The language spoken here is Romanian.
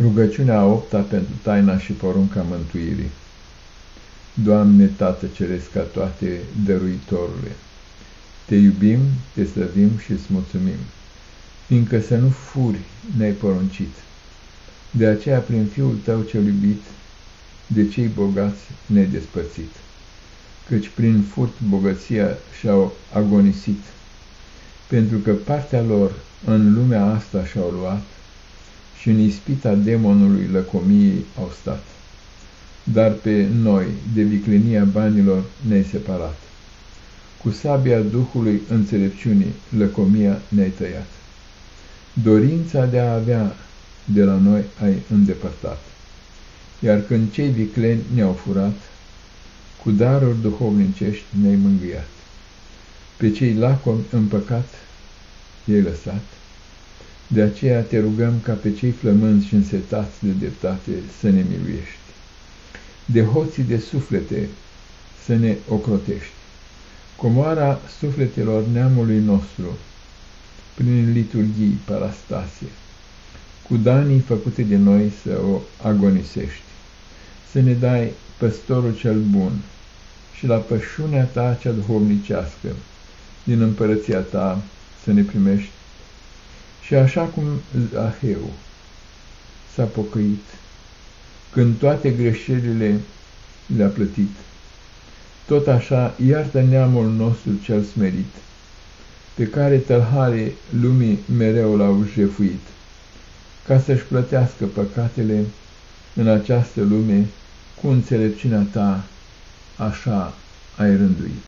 Rugăciunea a opta pentru taina și porunca mântuirii. Doamne, Tată Ceresc ca toate, dăruitorule, Te iubim, Te slăvim și îți mulțumim, fiindcă să nu furi ne-ai poruncit. De aceea, prin Fiul Tău cel iubit, de cei bogați ne-ai despărțit, căci prin furt bogăția și-au agonisit, pentru că partea lor în lumea asta și-au luat, și în ispita demonului lăcomiei au stat. Dar pe noi, de viclenia banilor, ne-ai separat. Cu sabia Duhului înțelepciunii, lăcomia ne-ai tăiat. Dorința de a avea de la noi ai îndepărtat. Iar când cei vicleni ne-au furat, cu daruri duhovnicești ne-ai mângâiat. Pe cei lacomi în păcat i-ai lăsat, de aceea te rugăm ca pe cei flămânzi și însetați de dreptate să ne miluiești. De hoții de suflete să ne ocrotești. Comoara sufletelor neamului nostru, prin liturghii parastasie, cu danii făcute de noi să o agonisești. Să ne dai păstorul cel bun și la pășunea ta cea duhovnicească, din împărăția ta să ne primești și așa cum Zaheu s-a pocăit, când toate greșelile le-a plătit, tot așa iartă neamul nostru cel smerit, pe care tălhare lumii mereu l-au jefuit, ca să-și plătească păcatele în această lume cu înțelepciunea ta, așa ai rânduit.